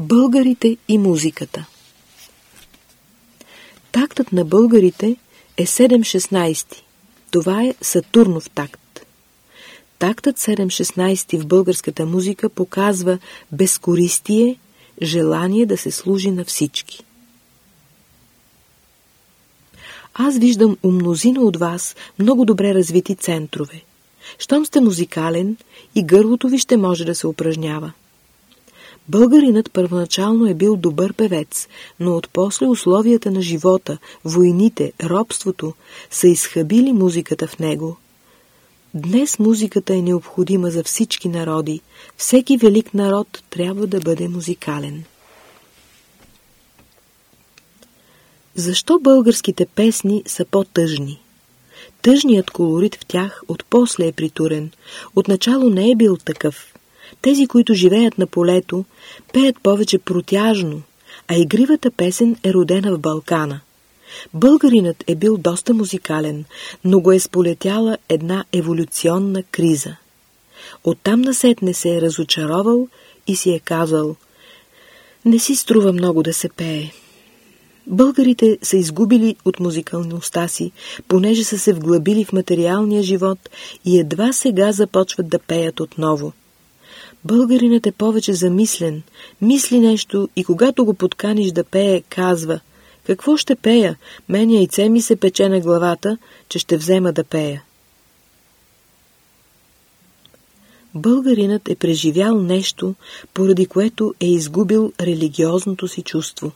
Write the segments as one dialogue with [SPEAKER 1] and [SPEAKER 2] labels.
[SPEAKER 1] Българите и музиката Тактът на българите е 7-16. Това е Сатурнов такт. Тактът 7-16 в българската музика показва безкористие, желание да се служи на всички. Аз виждам у мнозина от вас много добре развити центрове. Щом сте музикален, и гърлото ви ще може да се упражнява. Българинът първоначално е бил добър певец, но от после условията на живота, войните, робството са изхабили музиката в него. Днес музиката е необходима за всички народи. Всеки велик народ трябва да бъде музикален. Защо българските песни са по-тъжни? Тъжният колорит в тях отпосле е притурен. Отначало не е бил такъв. Тези, които живеят на полето, пеят повече протяжно, а игривата песен е родена в Балкана. Българинът е бил доста музикален, но го е сполетяла една еволюционна криза. Оттам насетне се е разочаровал и си е казал «Не си струва много да се пее». Българите са изгубили от музикалността си, понеже са се вглъбили в материалния живот и едва сега започват да пеят отново. Българинът е повече замислен, мисли нещо и когато го подканиш да пее, казва «Какво ще пея? Мен яйце ми се пече на главата, че ще взема да пея». Българинът е преживял нещо, поради което е изгубил религиозното си чувство.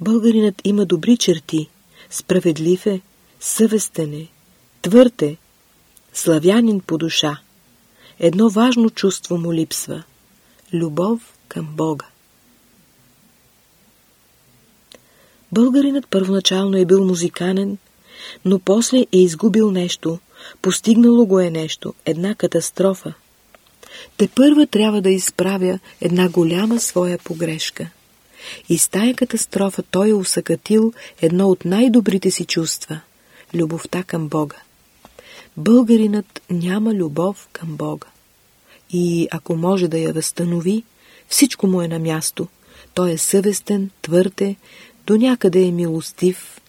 [SPEAKER 1] Българинът има добри черти, справедлив е, съвестен е, твърд е, славянин по душа. Едно важно чувство му липсва – любов към Бога. Българинът първоначално е бил музиканен, но после е изгубил нещо, постигнало го е нещо, една катастрофа. Те първа трябва да изправя една голяма своя погрешка – и с тая катастрофа той е усъкатил едно от най-добрите си чувства – любовта към Бога. Българинът няма любов към Бога. И ако може да я възстанови, всичко му е на място. Той е съвестен, твърде, до някъде е милостив.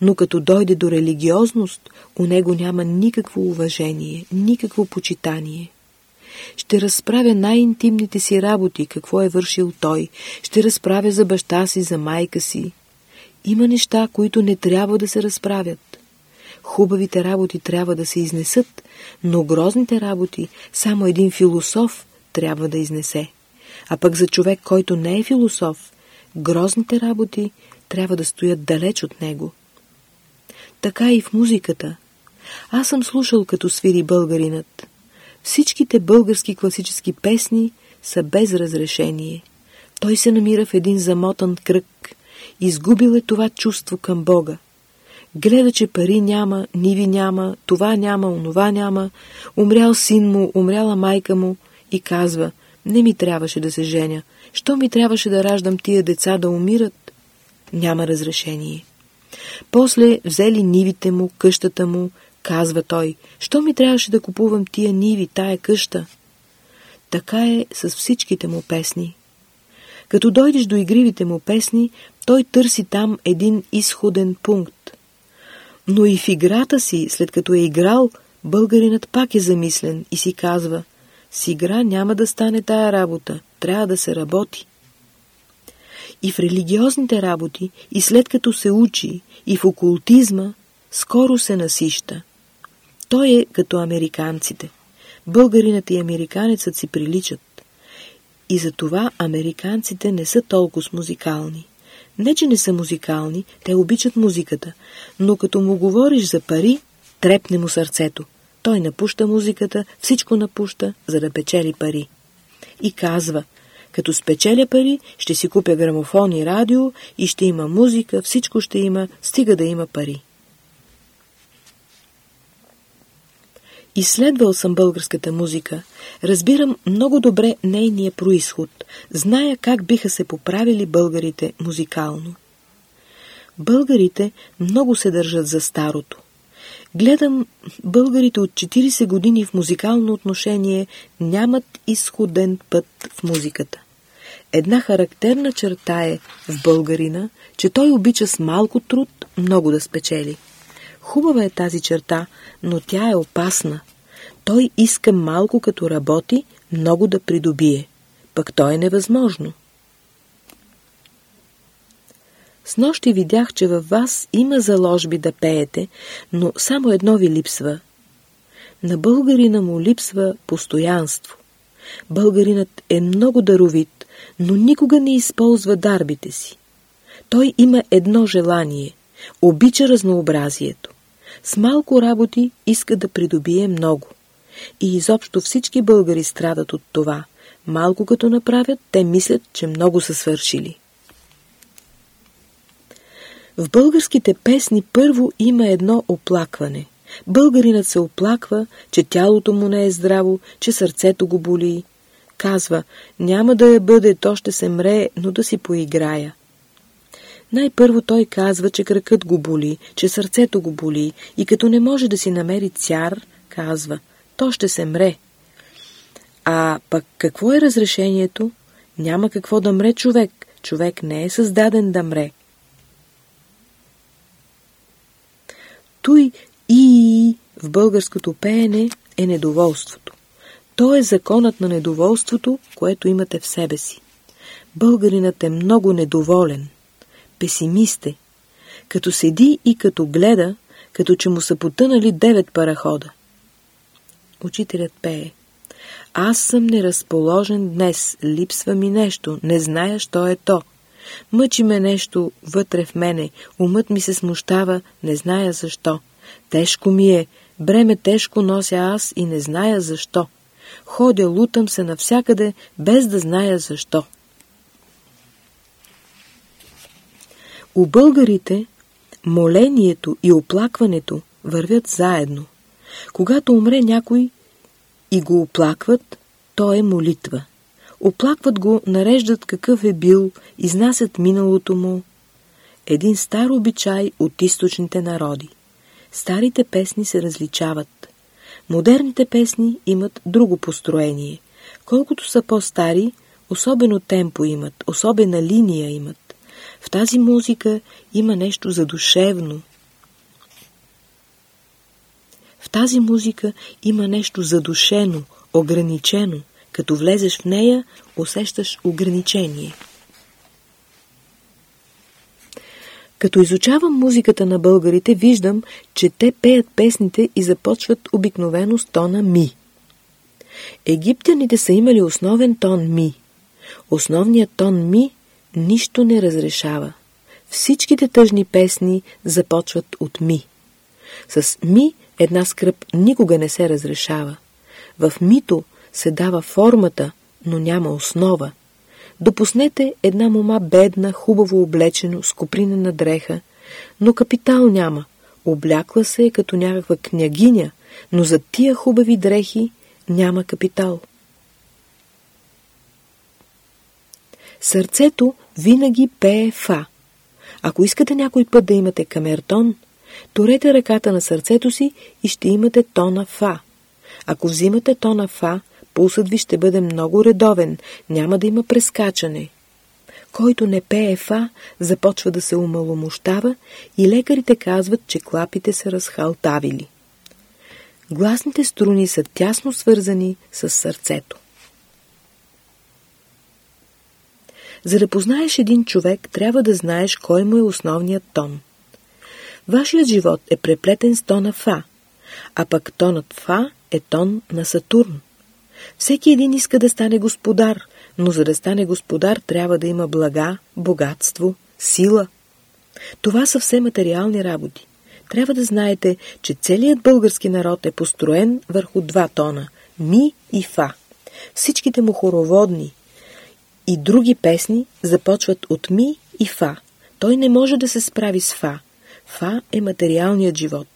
[SPEAKER 1] Но като дойде до религиозност, у него няма никакво уважение, никакво почитание – ще разправя най-интимните си работи, какво е вършил той. Ще разправя за баща си, за майка си. Има неща, които не трябва да се разправят. Хубавите работи трябва да се изнесат, но грозните работи само един философ трябва да изнесе. А пък за човек, който не е философ, грозните работи трябва да стоят далеч от него. Така и в музиката. Аз съм слушал като свири българинът. Всичките български класически песни са без разрешение. Той се намира в един замотан кръг. Изгубил е това чувство към Бога. Гледа, че пари няма, ниви няма, това няма, онова няма, умрял син му, умряла майка му и казва, не ми трябваше да се женя, що ми трябваше да раждам тия деца да умират? Няма разрешение. После взели нивите му, къщата му, казва той, що ми трябваше да купувам тия ниви, тая къща? Така е с всичките му песни. Като дойдеш до игривите му песни, той търси там един изходен пункт. Но и в играта си, след като е играл, българинът пак е замислен и си казва «С игра няма да стане тая работа, трябва да се работи». И в религиозните работи, и след като се учи, и в окултизма, скоро се насища. Той е като американците. Българинът и американецът си приличат. И затова американците не са толкова музикални. Не, че не са музикални, те обичат музиката, но като му говориш за пари, трепне му сърцето. Той напуща музиката, всичко напуща, за да печели пари. И казва, като спечеля пари, ще си купя грамофон и радио и ще има музика, всичко ще има, стига да има пари. Изследвал съм българската музика, разбирам много добре нейния происход, зная как биха се поправили българите музикално. Българите много се държат за старото. Гледам, българите от 40 години в музикално отношение нямат изходен път в музиката. Една характерна черта е в българина, че той обича с малко труд много да спечели. Хубава е тази черта, но тя е опасна. Той иска малко като работи, много да придобие. Пък то е невъзможно. С нощи видях, че във вас има заложби да пеете, но само едно ви липсва. На българина му липсва постоянство. Българинът е много даровит, но никога не използва дарбите си. Той има едно желание – обича разнообразието. С малко работи иска да придобие много. И изобщо всички българи страдат от това. Малко като направят, те мислят, че много са свършили. В българските песни първо има едно оплакване. Българинът се оплаква, че тялото му не е здраво, че сърцето го боли. Казва, няма да я бъде, то ще се мре, но да си поиграя. Най-първо той казва, че кракът го боли, че сърцето го боли и като не може да си намери цяр, казва, то ще се мре. А пък какво е разрешението? Няма какво да мре човек. Човек не е създаден да мре. Той и в българското пеене е недоволството. То е законът на недоволството, което имате в себе си. Българинът е много недоволен, песимист като седи и като гледа, като че му са потънали девет парахода. Учителят пее. Аз съм неразположен днес, липсва ми нещо, не зная, що е то. Мъчи ме нещо вътре в мене, умът ми се смущава, не зная защо. Тежко ми е, бреме тежко нося аз и не зная защо. Ходя, лутам се навсякъде, без да зная защо. У българите молението и оплакването вървят заедно. Когато умре някой и го оплакват, то е молитва. Оплакват го, нареждат какъв е бил, изнасят миналото му. Един стар обичай от източните народи. Старите песни се различават. Модерните песни имат друго построение. Колкото са по-стари, особено темпо имат, особена линия имат. В тази музика има нещо задушевно. В тази музика има нещо задушено, ограничено. Като влезеш в нея, усещаш ограничение. Като изучавам музиката на българите, виждам, че те пеят песните и започват обикновено с тона ми. Египтяните са имали основен тон ми. Основният тон ми нищо не разрешава. Всичките тъжни песни започват от ми. С ми една скръп никога не се разрешава. В мито се дава формата, но няма основа. Допуснете една мома бедна, хубаво облечено, с копринена дреха, но капитал няма. Облякла се е като някаква княгиня, но за тия хубави дрехи няма капитал. Сърцето винаги пее фа. Ако искате някой път да имате камертон, торете ръката на сърцето си и ще имате тона фа. Ако взимате тона фа, Пулсът ви ще бъде много редовен, няма да има прескачане. Който не пее фа, започва да се умаломощава и лекарите казват, че клапите са разхалтавили. Гласните струни са тясно свързани с сърцето. За да познаеш един човек, трябва да знаеш кой му е основният тон. Вашият живот е преплетен с тона Фа, а пък тонът Фа е тон на Сатурн. Всеки един иска да стане господар, но за да стане господар трябва да има блага, богатство, сила. Това са все материални работи. Трябва да знаете, че целият български народ е построен върху два тона – ми и фа. Всичките му хороводни и други песни започват от ми и фа. Той не може да се справи с фа. Фа е материалният живот.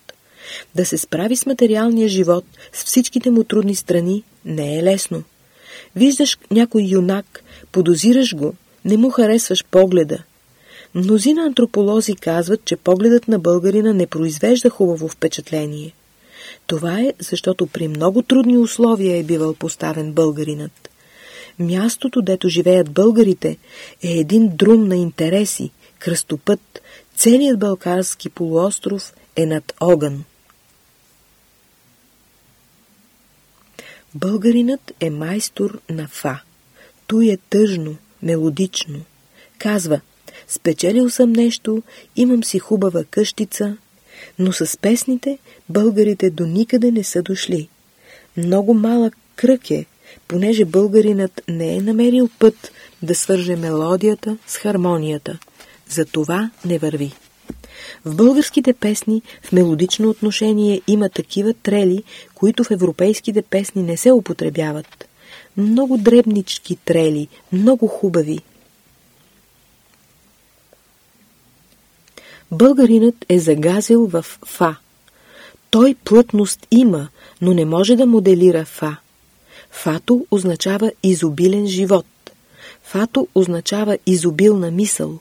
[SPEAKER 1] Да се справи с материалния живот, с всичките му трудни страни, не е лесно. Виждаш някой юнак, подозираш го, не му харесваш погледа. Мнозина антрополози казват, че погледът на българина не произвежда хубаво впечатление. Това е, защото при много трудни условия е бивал поставен българинът. Мястото, дето живеят българите, е един друм на интереси, кръстопът, целият Балкарски полуостров е над огън. Българинът е майстор на фа. Той е тъжно, мелодично. Казва, спечелил съм нещо, имам си хубава къщица, но с песните българите до никъде не са дошли. Много малък кръг е, понеже българинът не е намерил път да свърже мелодията с хармонията. За това не върви. В българските песни в мелодично отношение има такива трели, които в европейските песни не се употребяват. Много дребнички трели, много хубави. Българинът е загазил в фа. Той плътност има, но не може да моделира фа. Фато означава изобилен живот. Фато означава изобилна мисъл.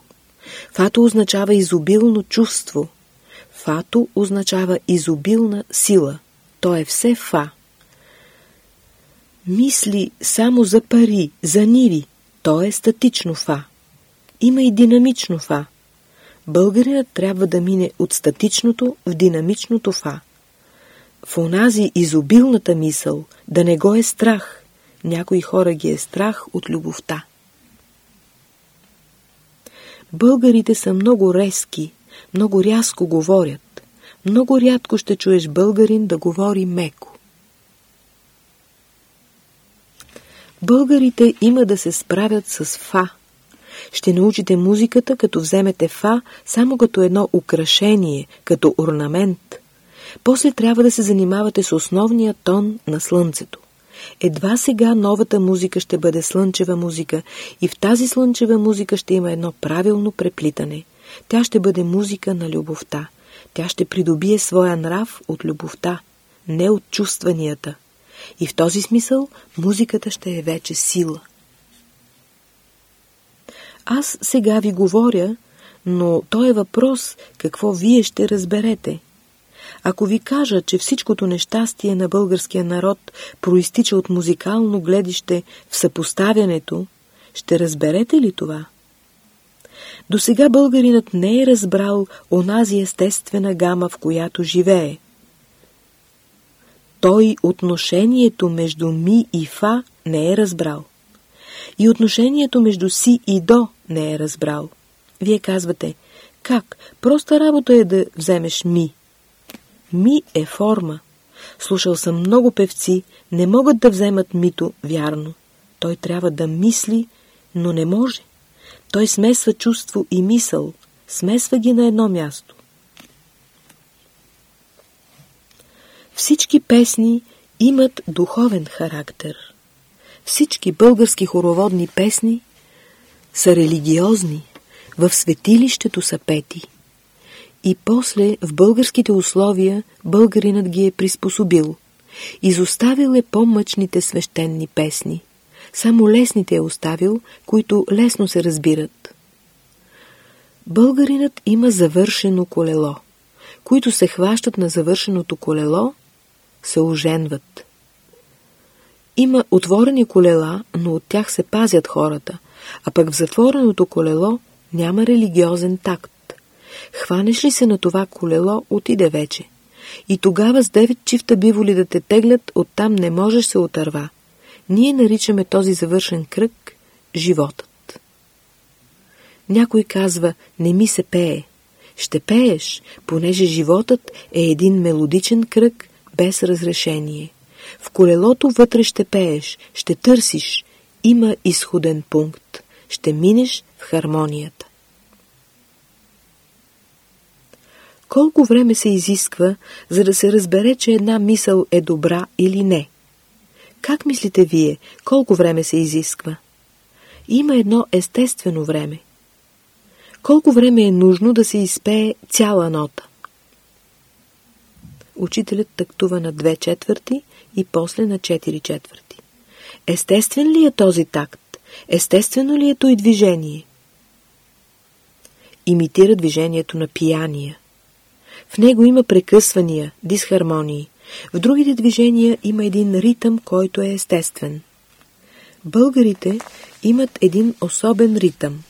[SPEAKER 1] Фато означава изобилно чувство. Фато означава изобилна сила. То е все фа. Мисли само за пари, за нири. То е статично фа. Има и динамично фа. Българинът трябва да мине от статичното в динамичното фа. В онази изобилната мисъл да не го е страх. Някои хора ги е страх от любовта. Българите са много резки, много рязко говорят. Много рядко ще чуеш българин да говори меко. Българите има да се справят с фа. Ще научите музиката, като вземете фа, само като едно украшение, като орнамент. После трябва да се занимавате с основния тон на слънцето. Едва сега новата музика ще бъде слънчева музика и в тази слънчева музика ще има едно правилно преплитане. Тя ще бъде музика на любовта. Тя ще придобие своя нрав от любовта, не от чувстванията. И в този смисъл музиката ще е вече сила. Аз сега ви говоря, но то е въпрос какво вие ще разберете. Ако ви кажа, че всичкото нещастие на българския народ проистича от музикално гледище в съпоставянето, ще разберете ли това? До сега българинът не е разбрал онази естествена гама, в която живее. Той отношението между ми и фа не е разбрал. И отношението между си и до не е разбрал. Вие казвате, как? Проста работа е да вземеш ми. Ми е форма. Слушал съм много певци, не могат да вземат мито вярно. Той трябва да мисли, но не може. Той смесва чувство и мисъл, смесва ги на едно място. Всички песни имат духовен характер. Всички български хороводни песни са религиозни, в светилището са пети – и после в българските условия българинът ги е приспособил. Изоставил е по-мъчните свещени песни. Само лесните е оставил, които лесно се разбират. Българинът има завършено колело. Които се хващат на завършеното колело, се оженват. Има отворени колела, но от тях се пазят хората, а пък в затвореното колело няма религиозен такт. Хванеш ли се на това колело, отиде вече. И тогава с девет чифта биволи да те теглят, оттам не можеш се отърва. Ние наричаме този завършен кръг животът. Някой казва, не ми се пее. Ще пееш, понеже животът е един мелодичен кръг без разрешение. В колелото вътре ще пееш, ще търсиш. Има изходен пункт. Ще минеш в хармонията. Колко време се изисква, за да се разбере, че една мисъл е добра или не? Как мислите вие, колко време се изисква? Има едно естествено време. Колко време е нужно да се изпее цяла нота? Учителят тактува на две четвърти и после на четири четвърти. Естествен ли е този такт? Естествено ли е той движение? Имитира движението на пияния. В него има прекъсвания, дисхармонии. В другите движения има един ритъм, който е естествен. Българите имат един особен ритъм.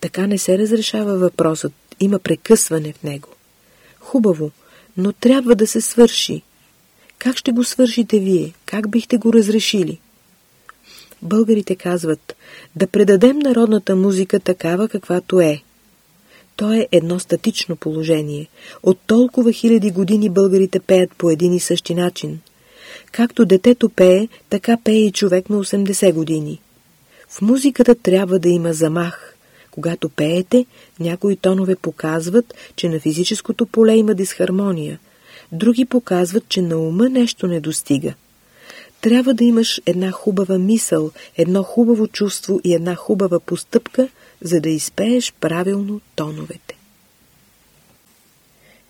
[SPEAKER 1] Така не се разрешава въпросът, има прекъсване в него. Хубаво, но трябва да се свърши. Как ще го свършите вие? Как бихте го разрешили? Българите казват да предадем народната музика такава каквато е. То е едно статично положение. От толкова хиляди години българите пеят по един и същи начин. Както детето пее, така пее и човек на 80 години. В музиката трябва да има замах. Когато пеете, някои тонове показват, че на физическото поле има дисхармония. Други показват, че на ума нещо не достига. Трябва да имаш една хубава мисъл, едно хубаво чувство и една хубава постъпка, за да изпееш правилно тоновете.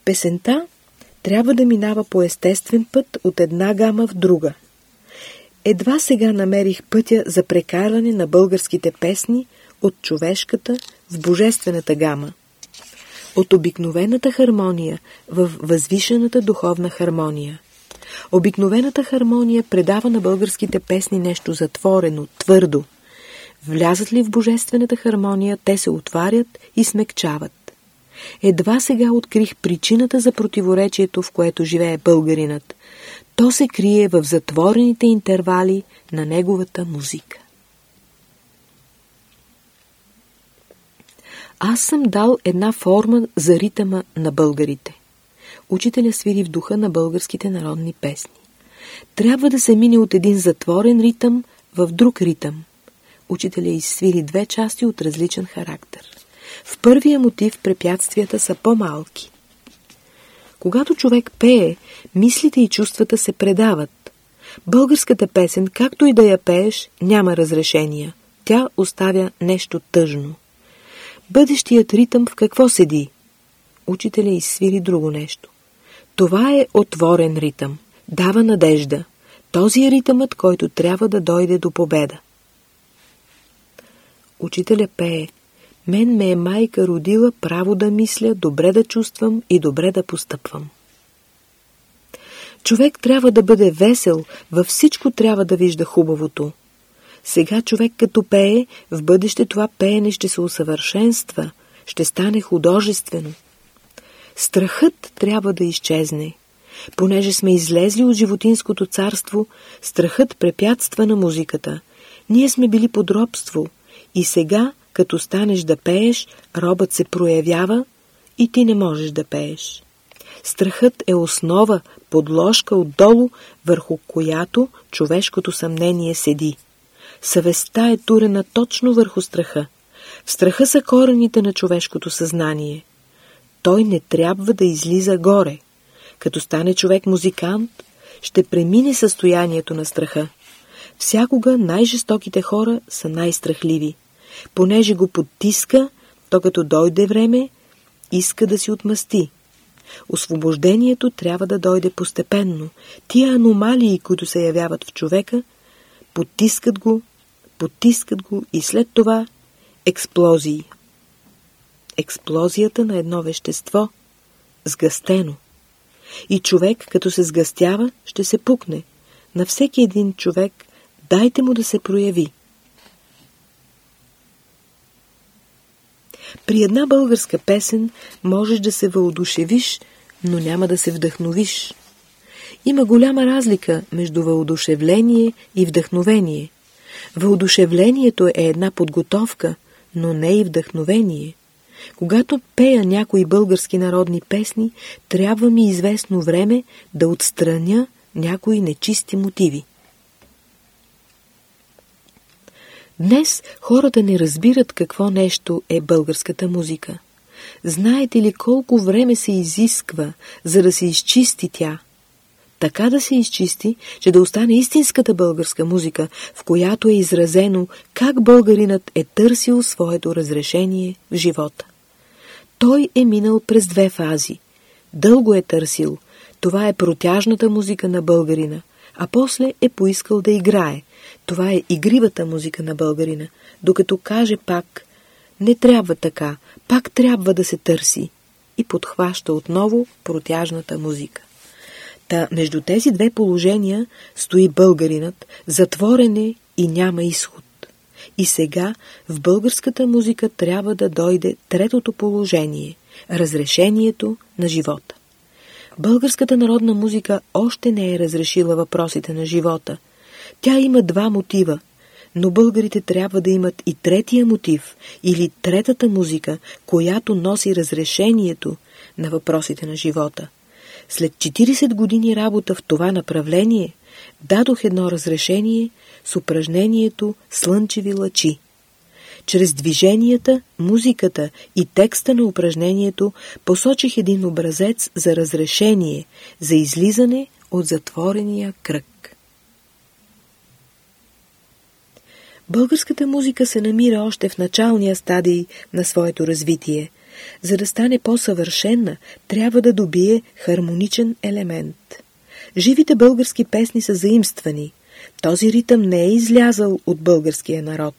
[SPEAKER 1] Песента трябва да минава по естествен път от една гама в друга. Едва сега намерих пътя за прекаране на българските песни от човешката в божествената гама. От обикновената хармония в възвишената духовна хармония. Обикновената хармония предава на българските песни нещо затворено, твърдо. Влязат ли в божествената хармония, те се отварят и смекчават. Едва сега открих причината за противоречието, в което живее българинът. То се крие в затворените интервали на неговата музика. Аз съм дал една форма за ритъма на българите. Учителя свири в духа на българските народни песни. Трябва да се мине от един затворен ритъм в друг ритъм. Учителя изсвири две части от различен характер. В първия мотив препятствията са по-малки. Когато човек пее, мислите и чувствата се предават. Българската песен, както и да я пееш, няма разрешения. Тя оставя нещо тъжно. Бъдещият ритъм в какво седи? Учителя изсвири друго нещо. Това е отворен ритъм. Дава надежда. Този е ритъмът, който трябва да дойде до победа. Учителя пее. Мен ме е майка родила право да мисля, добре да чувствам и добре да постъпвам. Човек трябва да бъде весел, във всичко трябва да вижда хубавото. Сега човек като пее, в бъдеще това пеене ще се усъвършенства, ще стане художествено. Страхът трябва да изчезне. Понеже сме излезли от животинското царство, страхът препятства на музиката. Ние сме били под робство и сега, като станеш да пееш, робът се проявява и ти не можеш да пееш. Страхът е основа, подложка отдолу, върху която човешкото съмнение седи. Съвестта е турена точно върху страха. В страха са корените на човешкото съзнание. Той не трябва да излиза горе. Като стане човек музикант, ще премине състоянието на страха. Всякога най-жестоките хора са най-страхливи. Понеже го потиска, то като дойде време, иска да си отмъсти. Освобождението трябва да дойде постепенно. Тия аномалии, които се явяват в човека, потискат го, потискат го и след това експлозии. Експлозията на едно вещество, сгъстено. И човек, като се сгъстява, ще се пукне. На всеки един човек дайте му да се прояви. При една българска песен можеш да се въодушевиш, но няма да се вдъхновиш. Има голяма разлика между въодушевление и вдъхновение. Въодушевлението е една подготовка, но не и вдъхновение. Когато пея някои български народни песни, трябва ми известно време да отстраня някои нечисти мотиви. Днес хората не разбират какво нещо е българската музика. Знаете ли колко време се изисква, за да се изчисти тя? Така да се изчисти, че да остане истинската българска музика, в която е изразено как българинът е търсил своето разрешение в живота. Той е минал през две фази. Дълго е търсил. Това е протяжната музика на българина, а после е поискал да играе. Това е игривата музика на българина, докато каже пак «Не трябва така, пак трябва да се търси» и подхваща отново протяжната музика. Та между тези две положения стои българинът, затворене и няма изход. И сега в българската музика трябва да дойде третото положение – разрешението на живота. Българската народна музика още не е разрешила въпросите на живота. Тя има два мотива, но българите трябва да имат и третия мотив или третата музика, която носи разрешението на въпросите на живота. След 40 години работа в това направление, дадох едно разрешение с упражнението Слънчеви лъчи. Чрез движенията, музиката и текста на упражнението посочих един образец за разрешение, за излизане от затворения кръг. Българската музика се намира още в началния стадий на своето развитие. За да стане по-съвършенна, трябва да добие хармоничен елемент. Живите български песни са заимствани. Този ритъм не е излязал от българския народ.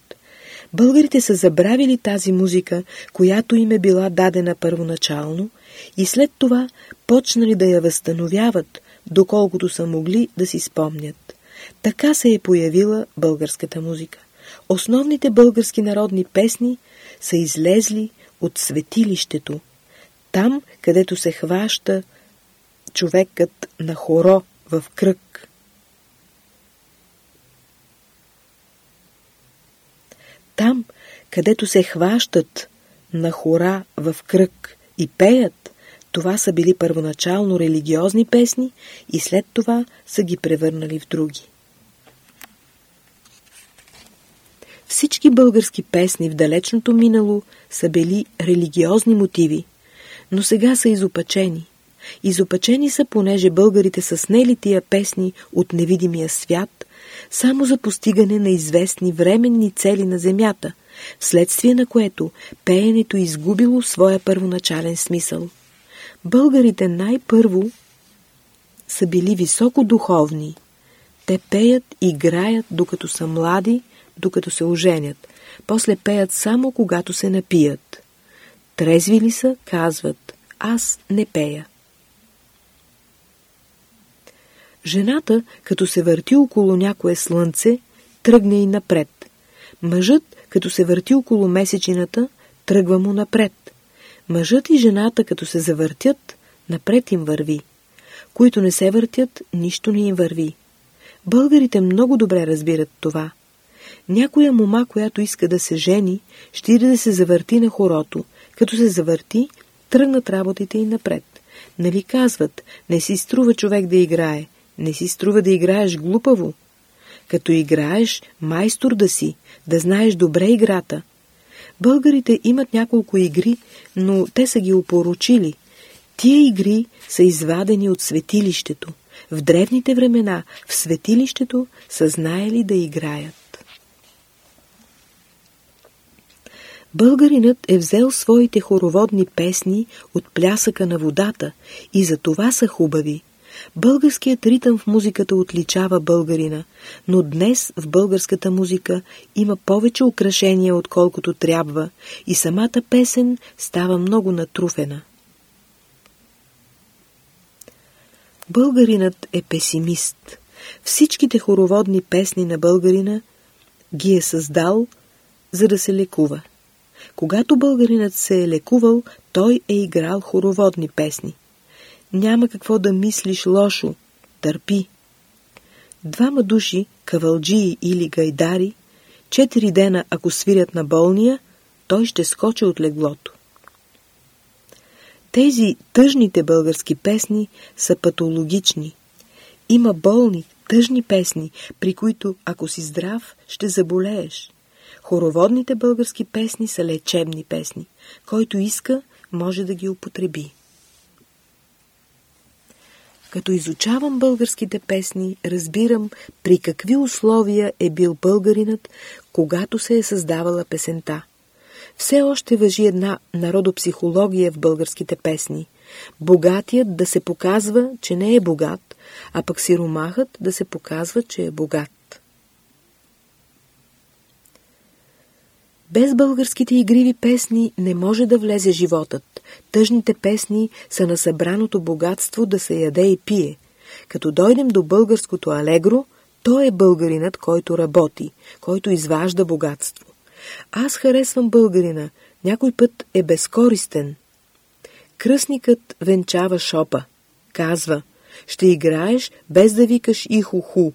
[SPEAKER 1] Българите са забравили тази музика, която им е била дадена първоначално и след това почнали да я възстановяват, доколкото са могли да си спомнят. Така се е появила българската музика. Основните български народни песни са излезли от светилището, там, където се хваща човекът на хоро в кръг. Там, където се хващат на хора в кръг и пеят, това са били първоначално религиозни песни и след това са ги превърнали в други. Всички български песни в далечното минало са били религиозни мотиви, но сега са изопачени. Изопачени са, понеже българите са снели тия песни от невидимия свят, само за постигане на известни временни цели на земята, вследствие на което пеенето изгубило своя първоначален смисъл. Българите най-първо са били високо духовни. Те пеят и играят, докато са млади, докато се оженят. После пеят само когато се напият. Трезви ли са, казват, аз не пея. Жената, като се върти около някое слънце, тръгне и напред. Мъжът, като се върти около месечината, тръгва му напред. Мъжът и жената, като се завъртят, напред им върви. Които не се въртят, нищо не им върви. Българите много добре разбират това. Някоя мома, която иска да се жени, ще иде да се завърти на хорото. Като се завърти, тръгнат работите и напред. Нали казват, не си струва човек да играе, не си струва да играеш глупаво. Като играеш, майстор да си, да знаеш добре играта. Българите имат няколко игри, но те са ги опоручили. Тия игри са извадени от светилището. В древните времена в светилището са знаели да играят. Българинът е взел своите хороводни песни от плясъка на водата и за това са хубави. Българският ритъм в музиката отличава българина, но днес в българската музика има повече украшения, отколкото трябва и самата песен става много натруфена. Българинът е песимист. Всичките хороводни песни на българина ги е създал, за да се лекува. Когато българинът се е лекувал, той е играл хороводни песни. Няма какво да мислиш лошо, търпи. Двама души, кавалджии или гайдари, четири дена, ако свирят на болния, той ще скочи от леглото. Тези тъжните български песни са патологични. Има болни, тъжни песни, при които, ако си здрав, ще заболееш. Хороводните български песни са лечебни песни. Който иска, може да ги употреби. Като изучавам българските песни, разбирам при какви условия е бил българинът, когато се е създавала песента. Все още въжи една народопсихология в българските песни. Богатият да се показва, че не е богат, а пък сиромахът да се показва, че е богат. Без българските игриви песни не може да влезе животът. Тъжните песни са на събраното богатство да се яде и пие. Като дойдем до българското алегро, Той е българинът, който работи, който изважда богатство. Аз харесвам българина, някой път е безкористен. Кръсникът венчава шопа. Казва, ще играеш без да викаш ихуху.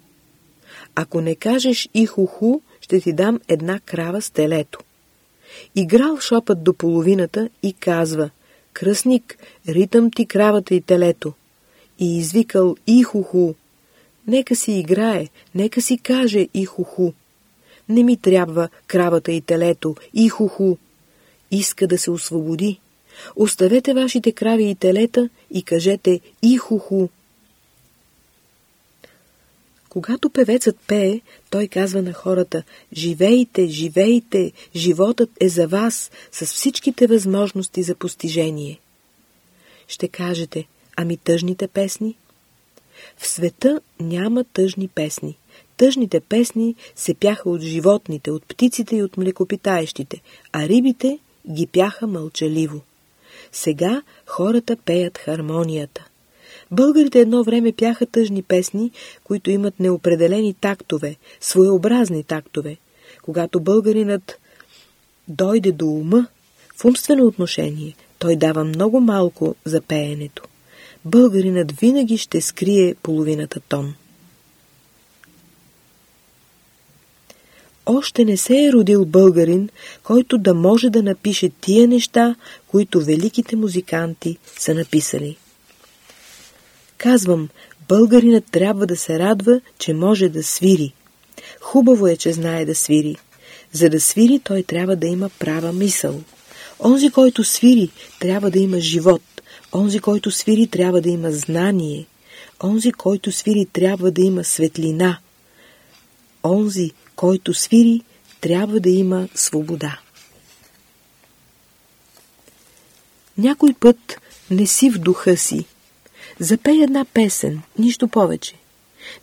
[SPEAKER 1] Ако не кажеш ихуху, ще ти дам една крава с телето. Играл шопът до половината и казва, кръсник, ритъм ти кравата и телето. И извикал ихуху. Нека си играе, нека си каже ихуху. Не ми трябва кравата и телето, ихуху. Иска да се освободи. Оставете вашите крави и телета и кажете ихуху. Когато певецът пее, той казва на хората «Живейте, живейте, животът е за вас с всичките възможности за постижение». Ще кажете «Ами тъжните песни?» В света няма тъжни песни. Тъжните песни се пяха от животните, от птиците и от млекопитаещите, а рибите ги пяха мълчаливо. Сега хората пеят хармонията. Българите едно време пяха тъжни песни, които имат неопределени тактове, своеобразни тактове. Когато българинът дойде до ума, в умствено отношение, той дава много малко за пеенето. Българинът винаги ще скрие половината тон. Още не се е родил българин, който да може да напише тия неща, които великите музиканти са написали. Казвам, българинът трябва да се радва, че може да свири. Хубаво е, че знае да свири. За да свири, той трябва да има права мисъл. Онзи, който свири, трябва да има живот. Онзи, който свири, трябва да има знание. Онзи, който свири, трябва да има светлина. Онзи, който свири, трябва да има свобода. Някой път не си в духа си, Запей една песен, нищо повече.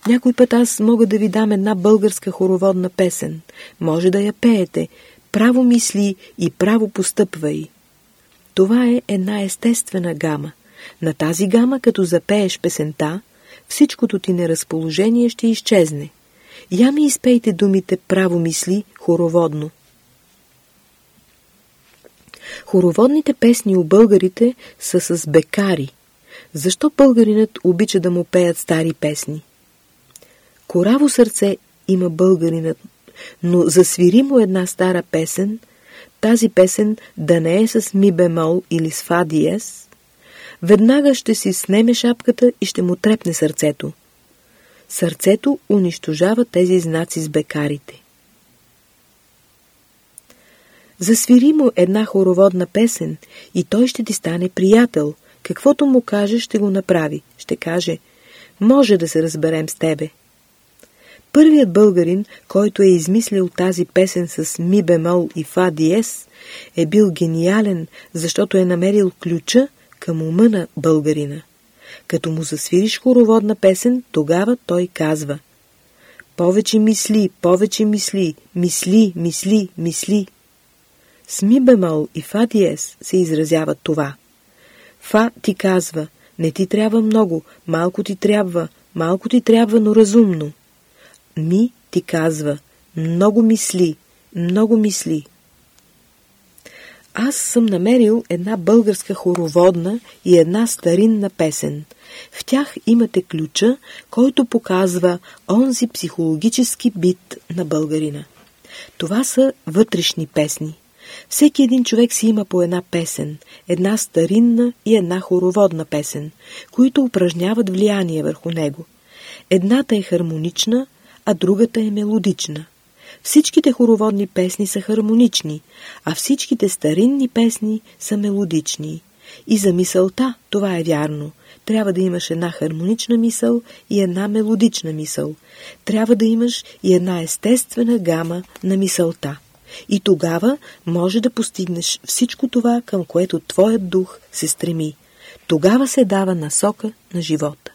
[SPEAKER 1] Някой път аз мога да ви дам една българска хороводна песен. Може да я пеете. Право мисли и право постъпвай. Това е една естествена гама. На тази гама, като запееш песента, всичкото ти неразположение ще изчезне. Я ми изпейте думите право мисли хороводно. Хороводните песни у българите са с бекари – защо българинът обича да му пеят стари песни? Кораво сърце има българинът, но засвири му една стара песен, тази песен да не е с ми бемол или с фа диез, веднага ще си снеме шапката и ще му трепне сърцето. Сърцето унищожава тези знаци с бекарите. Засвири му една хороводна песен и той ще ти стане приятел, Каквото му каже, ще го направи. Ще каже, може да се разберем с тебе. Първият българин, който е измислил тази песен с ми бемол и фа диез, е бил гениален, защото е намерил ключа към ума на българина. Като му засвириш хороводна песен, тогава той казва Повече мисли, повече мисли, мисли, мисли, мисли. С ми бемол и фа диез се изразява това. Фа ти казва, не ти трябва много, малко ти трябва, малко ти трябва, но разумно. Ми ти казва, много мисли, много мисли. Аз съм намерил една българска хороводна и една старинна песен. В тях имате ключа, който показва онзи психологически бит на българина. Това са вътрешни песни. Всеки един човек си има по една песен, една старинна и една хороводна песен, които упражняват влияние върху него. Едната е хармонична, а другата е мелодична. Всичките хороводни песни са хармонични, а всичките старинни песни са мелодични. И за мисълта това е вярно. Трябва да имаш една хармонична мисъл и една мелодична мисъл. Трябва да имаш и една естествена гама на мисълта. И тогава може да постигнеш всичко това, към което твоят дух се стреми. Тогава се дава насока на живота.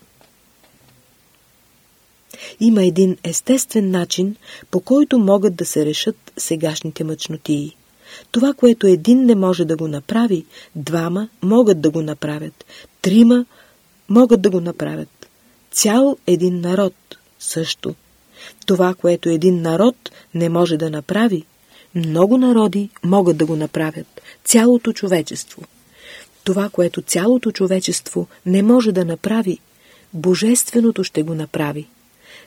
[SPEAKER 1] Има един естествен начин, по който могат да се решат сегашните мъчнотии. Това, което един не може да го направи, двама могат да го направят, трима могат да го направят. Цял един народ също. Това, което един народ не може да направи, много народи могат да го направят. Цялото човечество. Това, което цялото човечество не може да направи, Божественото ще го направи.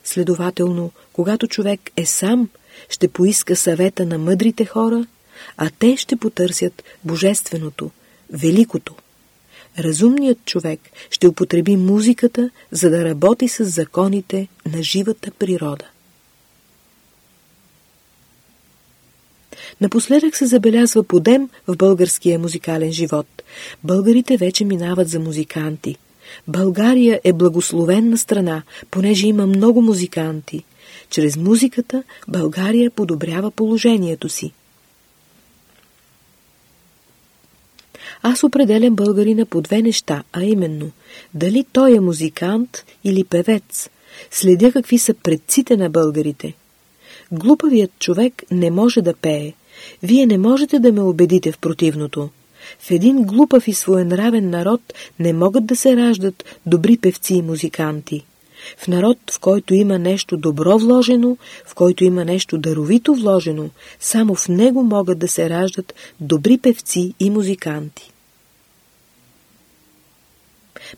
[SPEAKER 1] Следователно, когато човек е сам, ще поиска съвета на мъдрите хора, а те ще потърсят Божественото, Великото. Разумният човек ще употреби музиката, за да работи с законите на живата природа. Напоследък се забелязва подем в българския музикален живот. Българите вече минават за музиканти. България е благословенна страна, понеже има много музиканти. Чрез музиката България подобрява положението си. Аз определям българина по две неща, а именно дали той е музикант или певец. Следя какви са предците на българите. Глупавият човек не може да пее. Вие не можете да ме убедите в противното. В един глупав и своенравен народ не могат да се раждат добри певци и музиканти. В народ, в който има нещо добро вложено, в който има нещо даровито вложено, само в него могат да се раждат добри певци и музиканти.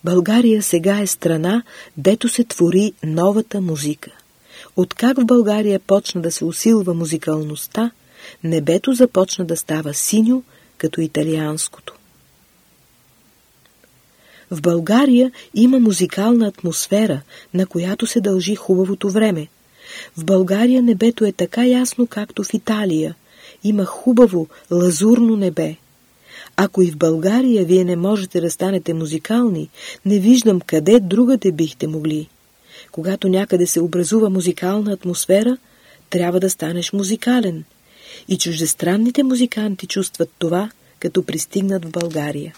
[SPEAKER 1] България сега е страна, дето се твори новата музика. Откак в България почна да се усилва музикалността, небето започна да става синьо, като италианското. В България има музикална атмосфера, на която се дължи хубавото време. В България небето е така ясно, както в Италия. Има хубаво, лазурно небе. Ако и в България вие не можете да станете музикални, не виждам къде другаде бихте могли. Когато някъде се образува музикална атмосфера, трябва да станеш музикален. И чуждестранните музиканти чувстват това, като пристигнат в България.